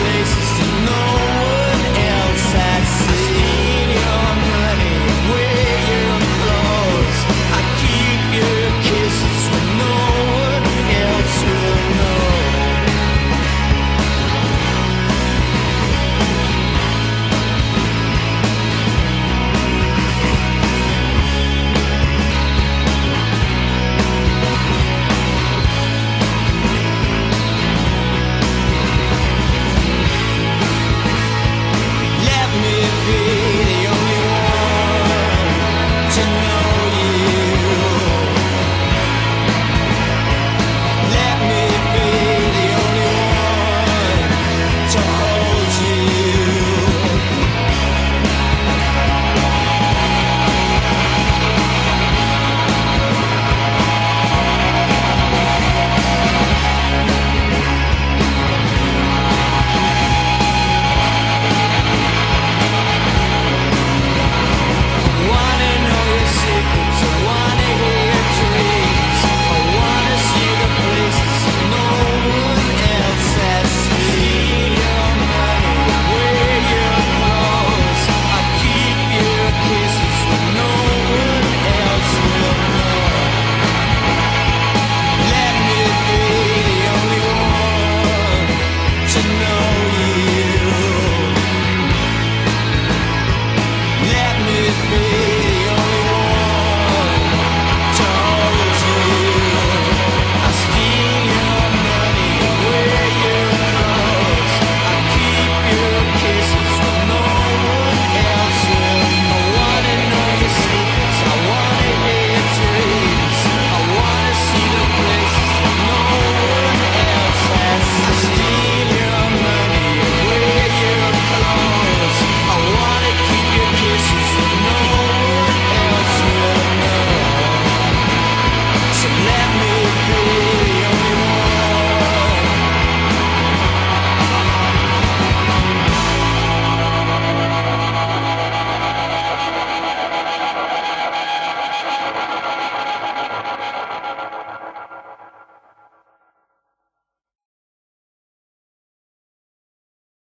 places to know.